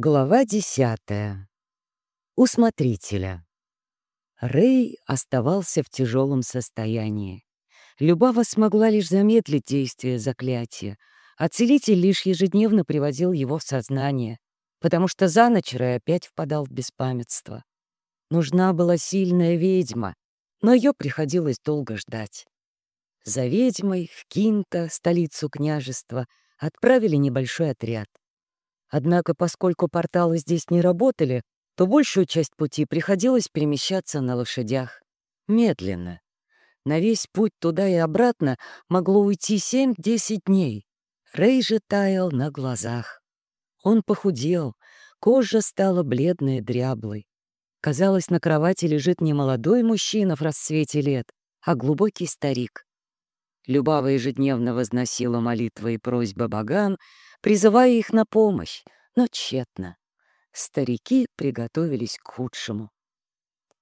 Глава десятая. У смотрителя. Рэй оставался в тяжелом состоянии. Любава смогла лишь замедлить действие заклятия, а целитель лишь ежедневно приводил его в сознание, потому что за ночь Рэй опять впадал в беспамятство. Нужна была сильная ведьма, но ее приходилось долго ждать. За ведьмой в Кинта, столицу княжества, отправили небольшой отряд. Однако, поскольку порталы здесь не работали, то большую часть пути приходилось перемещаться на лошадях. Медленно. На весь путь туда и обратно могло уйти 7-10 дней. Рэй же таял на глазах. Он похудел, кожа стала бледной, дряблой. Казалось, на кровати лежит не молодой мужчина в расцвете лет, а глубокий старик. Любава ежедневно возносила молитвы и просьбы богам, призывая их на помощь, но тщетно. Старики приготовились к худшему.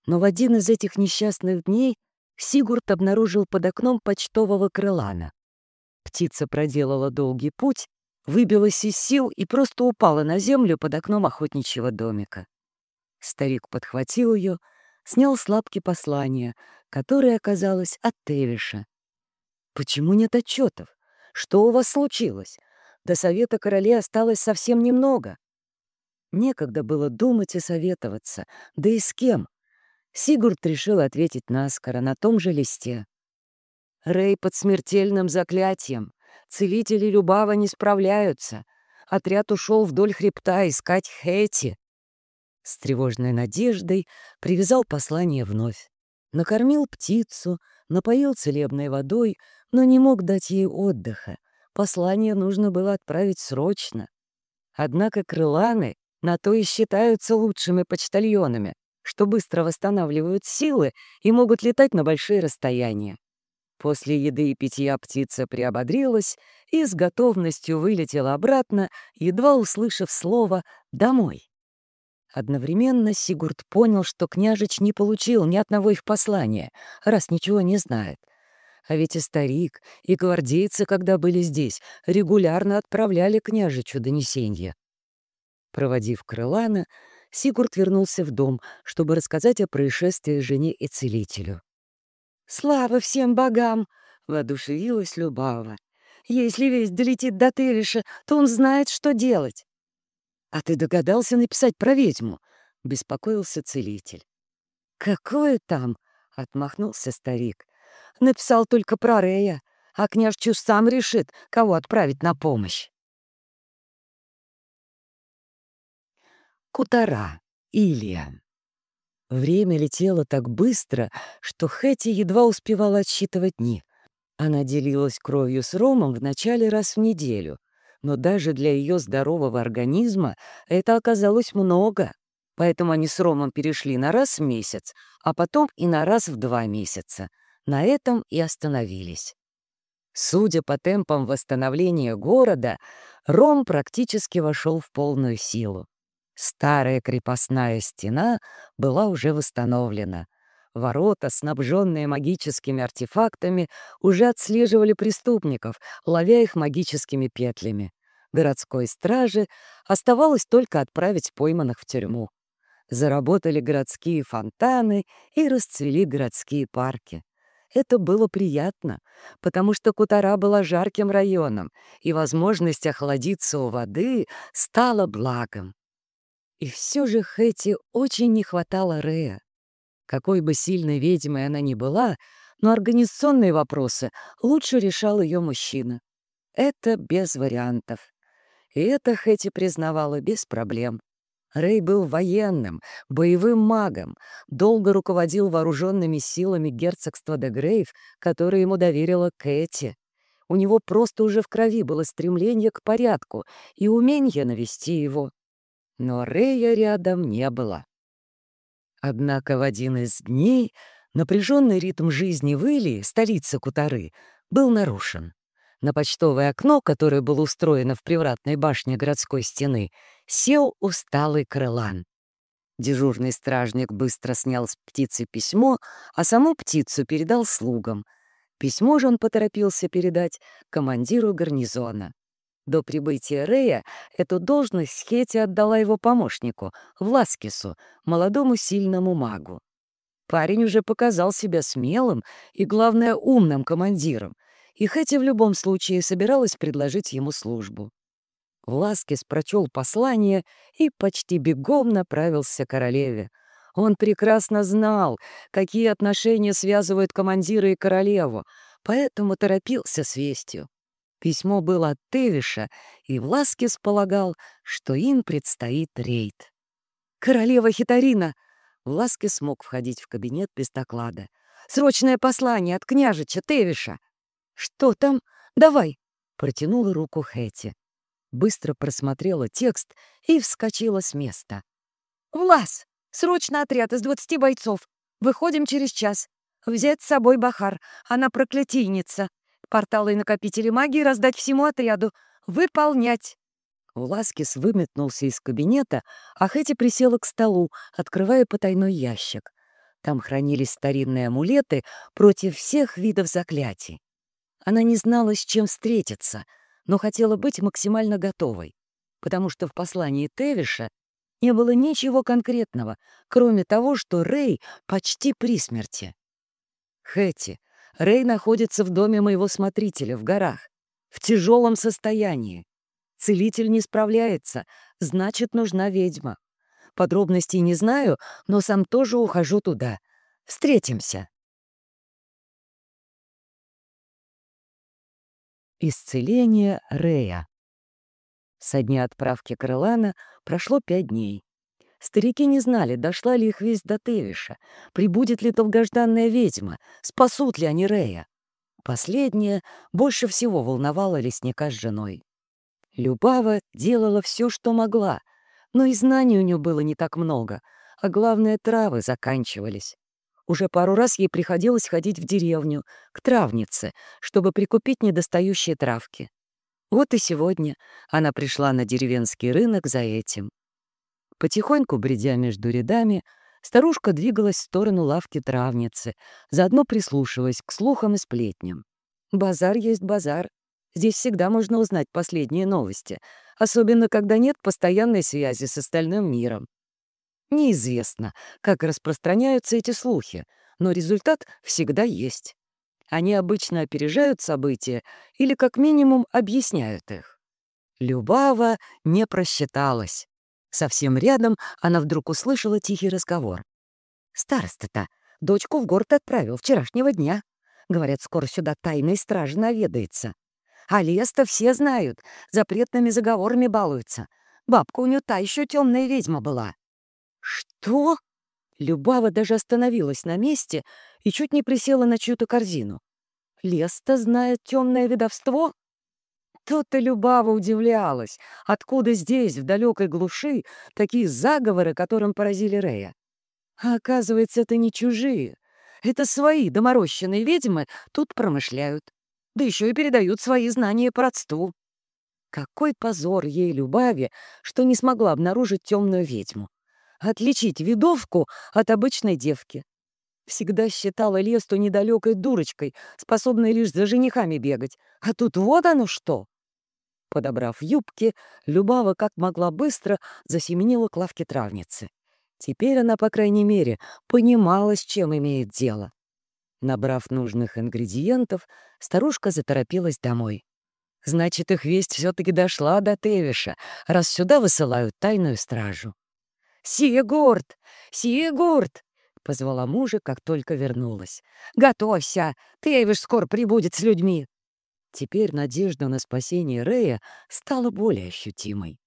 Но в один из этих несчастных дней Сигурд обнаружил под окном почтового крылана. Птица проделала долгий путь, выбилась из сил и просто упала на землю под окном охотничьего домика. Старик подхватил ее, снял с лапки послание, которое оказалось от Тевиша. «Почему нет отчетов? Что у вас случилось? До совета королей осталось совсем немного. Некогда было думать и советоваться. Да и с кем? Сигурд решил ответить наскоро на том же листе. Рэй под смертельным заклятием. Целители Любава не справляются. Отряд ушел вдоль хребта искать Хэти. С тревожной надеждой привязал послание вновь. Накормил птицу, напоил целебной водой, но не мог дать ей отдыха. Послание нужно было отправить срочно. Однако крыланы на то и считаются лучшими почтальонами, что быстро восстанавливают силы и могут летать на большие расстояния. После еды и питья птица приободрилась и с готовностью вылетела обратно, едва услышав слово «домой». Одновременно Сигурд понял, что княжич не получил ни одного их послания, раз ничего не знает — а ведь и старик, и гвардейцы, когда были здесь, регулярно отправляли княжичу донесенья. Проводив крылана, Сигурд вернулся в дом, чтобы рассказать о происшествии жене и целителю. «Слава всем богам!» — воодушевилась Любава. «Если весть долетит до Телиша, то он знает, что делать». «А ты догадался написать про ведьму?» — беспокоился целитель. «Какое там?» — отмахнулся старик. Написал только про Рея, а княж Чуш сам решит, кого отправить на помощь. Кутара, Илья. Время летело так быстро, что Хэти едва успевала отсчитывать дни. Она делилась кровью с Ромом в начале раз в неделю, но даже для ее здорового организма это оказалось много. Поэтому они с Ромом перешли на раз в месяц, а потом и на раз в два месяца — на этом и остановились. Судя по темпам восстановления города, Ром практически вошел в полную силу. Старая крепостная стена была уже восстановлена. Ворота, снабженные магическими артефактами, уже отслеживали преступников, ловя их магическими петлями. Городской страже оставалось только отправить пойманных в тюрьму. Заработали городские фонтаны и расцвели городские парки. Это было приятно, потому что Кутара была жарким районом, и возможность охладиться у воды стала благом. И все же Хэти очень не хватало Рея. Какой бы сильной ведьмой она ни была, но организационные вопросы лучше решал ее мужчина. Это без вариантов. И это Хэти признавала без проблем. Рэй был военным, боевым магом, долго руководил вооруженными силами герцогства де Грейв, которое ему доверила Кэти. У него просто уже в крови было стремление к порядку и умение навести его. Но Рэя рядом не было. Однако в один из дней напряженный ритм жизни в Илии, столице Кутары, был нарушен. На почтовое окно, которое было устроено в привратной башне городской стены, сел усталый крылан. Дежурный стражник быстро снял с птицы письмо, а саму птицу передал слугам. Письмо же он поторопился передать командиру гарнизона. До прибытия Рея эту должность Хети отдала его помощнику, Власкису, молодому сильному магу. Парень уже показал себя смелым и, главное, умным командиром, и Хэти в любом случае собиралась предложить ему службу. Власкис прочел послание и почти бегом направился к королеве. Он прекрасно знал, какие отношения связывают командира и королеву, поэтому торопился с вестью. Письмо было от Тевиша, и Власкис полагал, что им предстоит рейд. «Королева Хитарина!» Власкис смог входить в кабинет без доклада. «Срочное послание от княжича Тевиша!» «Что там? Давай!» — протянула руку Хэти. Быстро просмотрела текст и вскочила с места. «Влас! Срочно отряд из двадцати бойцов! Выходим через час. Взять с собой Бахар, она проклятийница. Порталы и накопители магии раздать всему отряду. Выполнять!» Власкис выметнулся из кабинета, а Хэти присела к столу, открывая потайной ящик. Там хранились старинные амулеты против всех видов заклятий. Она не знала, с чем встретиться, но хотела быть максимально готовой, потому что в послании Тевиша не было ничего конкретного, кроме того, что Рэй почти при смерти. «Хэти, Рэй находится в доме моего смотрителя в горах, в тяжелом состоянии. Целитель не справляется, значит, нужна ведьма. Подробностей не знаю, но сам тоже ухожу туда. Встретимся. Исцеление Рея Со дня отправки Крылана прошло пять дней. Старики не знали, дошла ли их весть до Тевиша, прибудет ли долгожданная ведьма, спасут ли они Рея. Последнее больше всего волновало лесника с женой. Любава делала все, что могла, но и знаний у нее было не так много, а главное, травы заканчивались. Уже пару раз ей приходилось ходить в деревню, к травнице, чтобы прикупить недостающие травки. Вот и сегодня она пришла на деревенский рынок за этим. Потихоньку, бредя между рядами, старушка двигалась в сторону лавки травницы, заодно прислушиваясь к слухам и сплетням. Базар есть базар, Здесь всегда можно узнать последние новости, особенно когда нет постоянной связи с остальным миром. Неизвестно, как распространяются эти слухи, но результат всегда есть. Они обычно опережают события или как минимум объясняют их. Любава не просчиталась. Совсем рядом она вдруг услышала тихий разговор. «Староста-то дочку в город отправил вчерашнего дня. Говорят, скоро сюда тайной стражи наведается. А лес-то все знают, запретными заговорами балуются. Бабка у нее та еще темная ведьма была. Что? Любава даже остановилась на месте и чуть не присела на чью-то корзину. Лес-то знает темное ведовство? Тут-то Любава удивлялась, откуда здесь, в далекой глуши, такие заговоры, которым поразили Рея. А оказывается, это не чужие. Это свои доморощенные ведьмы тут промышляют да еще и передают свои знания по родству. Какой позор ей, Любави, что не смогла обнаружить темную ведьму. Отличить видовку от обычной девки. Всегда считала Лесту недалекой дурочкой, способной лишь за женихами бегать. А тут вот оно что! Подобрав юбки, Любава как могла быстро засеменила к лавке травницы. Теперь она, по крайней мере, понимала, с чем имеет дело. Набрав нужных ингредиентов, старушка заторопилась домой. Значит, их весть все-таки дошла до Тевиша, раз сюда высылают тайную стражу. «Сигурд! Сигурд!» — позвала мужа, как только вернулась. «Готовься! Тевиш скоро прибудет с людьми!» Теперь надежда на спасение Рея стала более ощутимой.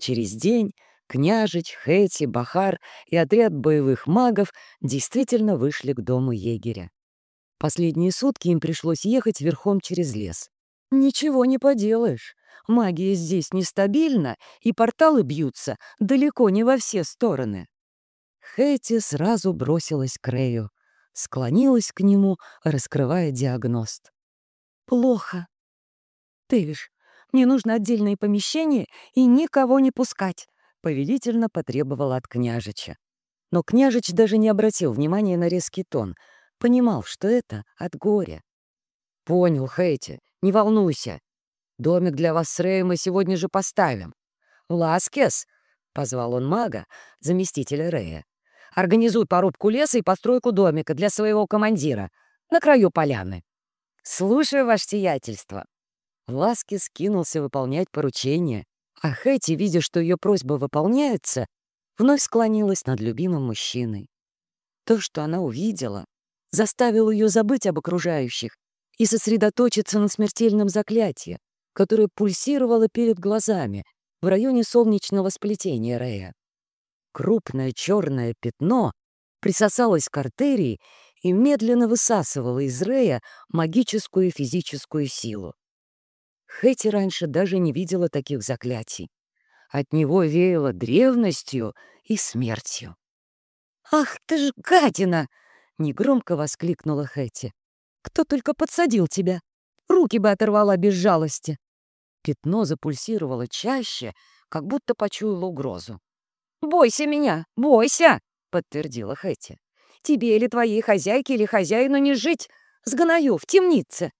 Через день княжич, Хэти, Бахар и отряд боевых магов действительно вышли к дому егеря. Последние сутки им пришлось ехать верхом через лес. Ничего не поделаешь. Магия здесь нестабильна, и порталы бьются далеко не во все стороны. Хэти сразу бросилась к Рэю, склонилась к нему, раскрывая диагност. «Плохо. Тэвиш, мне нужно отдельное помещение и никого не пускать», — повелительно потребовала от княжича. Но княжич даже не обратил внимания на резкий тон — Понимал, что это от горя. «Понял, Хейти, не волнуйся». Домик для вас с Рэем мы сегодня же поставим. Ласкес, — позвал он мага, заместителя Рэя, — организуй порубку леса и постройку домика для своего командира на краю поляны. Слушаю, ваше сиятельство. Ласкес кинулся выполнять поручение, а Хэти, видя, что ее просьба выполняется, вновь склонилась над любимым мужчиной. То, что она увидела, заставило ее забыть об окружающих и сосредоточиться на смертельном заклятии, которое пульсировало перед глазами в районе солнечного сплетения Рея. Крупное черное пятно присосалось к артерии и медленно высасывало из Рея магическую и физическую силу. Хэти раньше даже не видела таких заклятий. От него веяло древностью и смертью. «Ах ты ж гадина!» — негромко воскликнула Хэти. «Кто только подсадил тебя? Руки бы оторвала без жалости!» Пятно запульсировало чаще, как будто почуяло угрозу. «Бойся меня! Бойся!» — подтвердила Хэти. «Тебе или твоей хозяйке или хозяину не жить! Сгною в темнице!»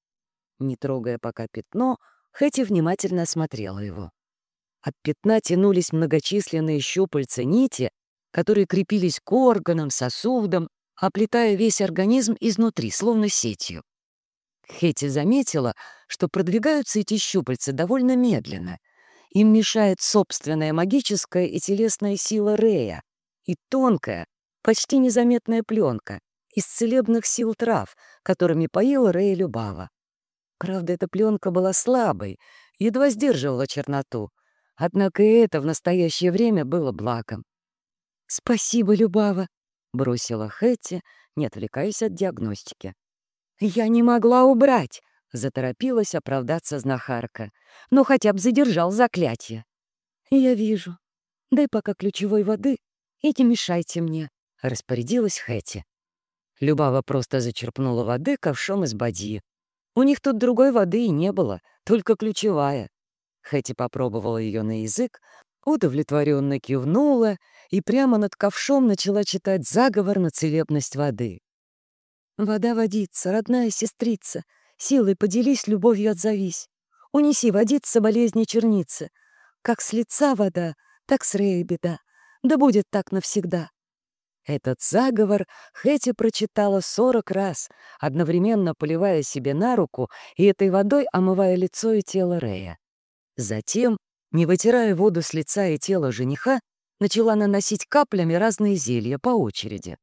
Не трогая пока пятно, Хэти внимательно осмотрела его. От пятна тянулись многочисленные щупальца нити, которые крепились к органам, сосудам, оплетая весь организм изнутри, словно сетью. Хэти заметила, что продвигаются эти щупальца довольно медленно. Им мешает собственная магическая и телесная сила Рея и тонкая, почти незаметная пленка из целебных сил трав, которыми поила Рея Любава. Правда, эта пленка была слабой, едва сдерживала черноту, однако и это в настоящее время было благом. «Спасибо, Любава», — бросила Хэтти, не отвлекаясь от диагностики. «Я не могла убрать», — заторопилась оправдаться знахарка. «Но хотя бы задержал заклятие». «Я вижу. Дай пока ключевой воды и не мешайте мне», — распорядилась Хэти. Любава просто зачерпнула воды ковшом из бадьи. У них тут другой воды и не было, только ключевая. Хэти попробовала ее на язык, удовлетворенно кивнула и прямо над ковшом начала читать заговор на целебность воды. Вода водится, родная сестрица, силой поделись, любовью отзовись. Унеси водиться болезни черницы. Как с лица вода, так с Рея беда. Да будет так навсегда. Этот заговор Хэти прочитала сорок раз, одновременно поливая себе на руку и этой водой омывая лицо и тело Рея. Затем, не вытирая воду с лица и тела жениха, начала наносить каплями разные зелья по очереди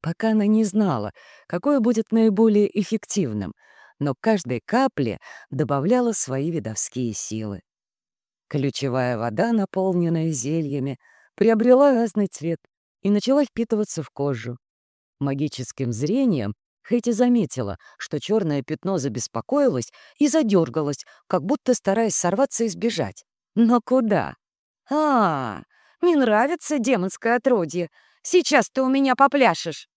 пока она не знала, какое будет наиболее эффективным, но каждой капле добавляла свои видовские силы. Ключевая вода, наполненная зельями, приобрела разный цвет и начала впитываться в кожу. Магическим зрением Хэти заметила, что черное пятно забеспокоилось и задергалось, как будто стараясь сорваться и сбежать. Но куда? «А, не нравится демонское отродье. Сейчас ты у меня попляшешь!»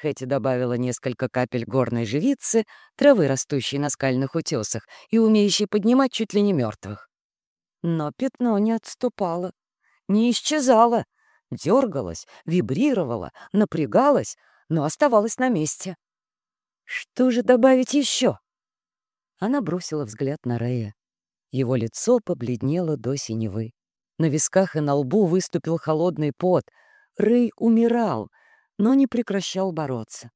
Хэти добавила несколько капель горной живицы, травы, растущей на скальных утесах и умеющей поднимать чуть ли не мертвых. Но пятно не отступало, не исчезало, дергалось, вибрировало, напрягалось, но оставалось на месте. Что же добавить еще? Она бросила взгляд на Рея. Его лицо побледнело до синевы. На висках и на лбу выступил холодный пот. Рэй умирал, но не прекращал бороться.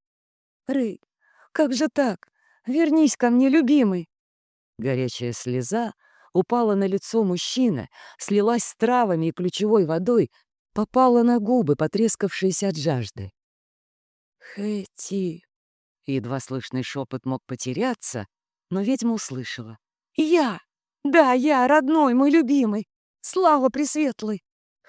«Рэй, как же так? Вернись ко мне, любимый!» Горячая слеза упала на лицо мужчины, слилась с травами и ключевой водой, попала на губы, потрескавшиеся от жажды. «Хэти!» Едва слышный шепот мог потеряться, но ведьма услышала. «Я! Да, я, родной, мой любимый! Слава Пресветлой!»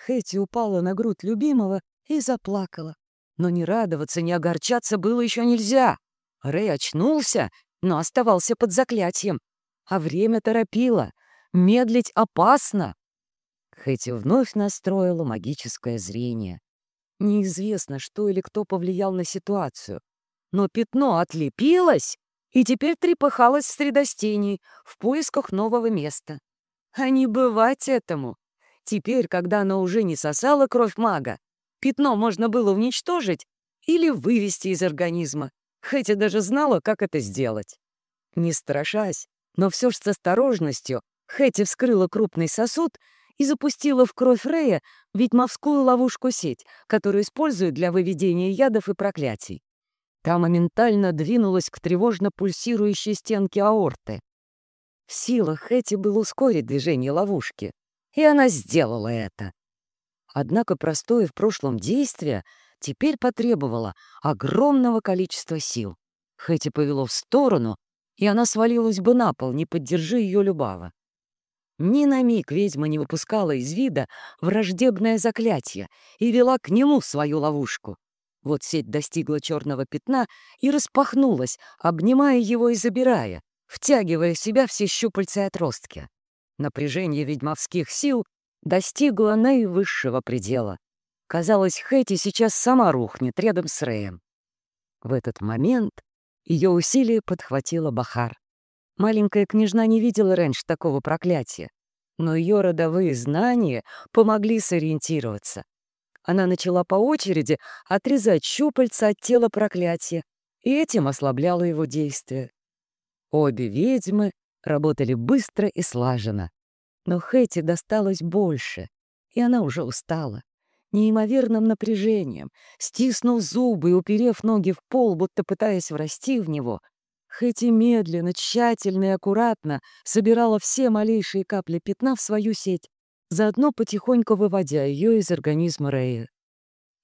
Хэти упала на грудь любимого и заплакала. Но не радоваться, не огорчаться было еще нельзя. Рэй очнулся, но оставался под заклятием. А время торопило. Медлить опасно. Хэти вновь настроила магическое зрение. Неизвестно, что или кто повлиял на ситуацию. Но пятно отлепилось и теперь трепыхалось в средостении в поисках нового места. А не бывать этому. Теперь, когда оно уже не сосало кровь мага, Пятно можно было уничтожить или вывести из организма, хотя даже знала, как это сделать. Не страшась, Но все же с осторожностью Хэти вскрыла крупный сосуд и запустила в кровь Рея ведьмовскую ловушку-сеть, которую используют для выведения ядов и проклятий. Та моментально двинулась к тревожно пульсирующей стенке аорты. В силах Хэти было ускорить движение ловушки, и она сделала это. Однако простое в прошлом действие теперь потребовало огромного количества сил. Хэти повело в сторону, и она свалилась бы на пол, не поддержи ее Любава. Ни на миг ведьма не выпускала из вида враждебное заклятие и вела к нему свою ловушку. Вот сеть достигла черного пятна и распахнулась, обнимая его и забирая, втягивая в себя все щупальца отростки. Напряжение ведьмовских сил достигло наивысшего предела. Казалось, Хэти сейчас сама рухнет рядом с Рэем. В этот момент ее усилие подхватила Бахар. Маленькая княжна не видела раньше такого проклятия, но ее родовые знания помогли сориентироваться. Она начала по очереди отрезать щупальца от тела проклятия, и этим ослабляла его действие. Обе ведьмы работали быстро и слаженно. Но Хэти досталось больше, и она уже устала. Неимоверным напряжением, стиснув зубы и уперев ноги в пол, будто пытаясь врасти в него, Хэти медленно, тщательно и аккуратно собирала все малейшие капли пятна в свою сеть, заодно потихоньку выводя ее из организма Рэя.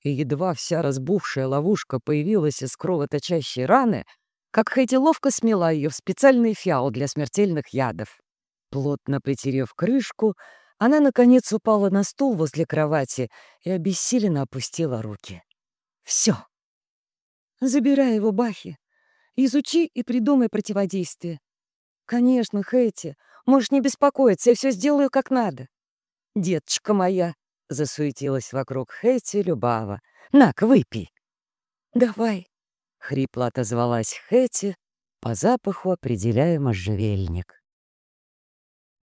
И едва вся разбухшая ловушка появилась из кровоточащей раны, как Хэти ловко смела ее в специальный фиал для смертельных ядов. Плотно притерев крышку, она, наконец, упала на стул возле кровати и обессиленно опустила руки. «Все. Забирай его, Бахи. Изучи и придумай противодействие. Конечно, Хэти, можешь не беспокоиться, я все сделаю как надо. Деточка моя, — засуетилась вокруг Хэти Любава. «На-ка, выпей!» «Давай!» — хрипло отозвалась Хэти, по запаху определяя можжевельник.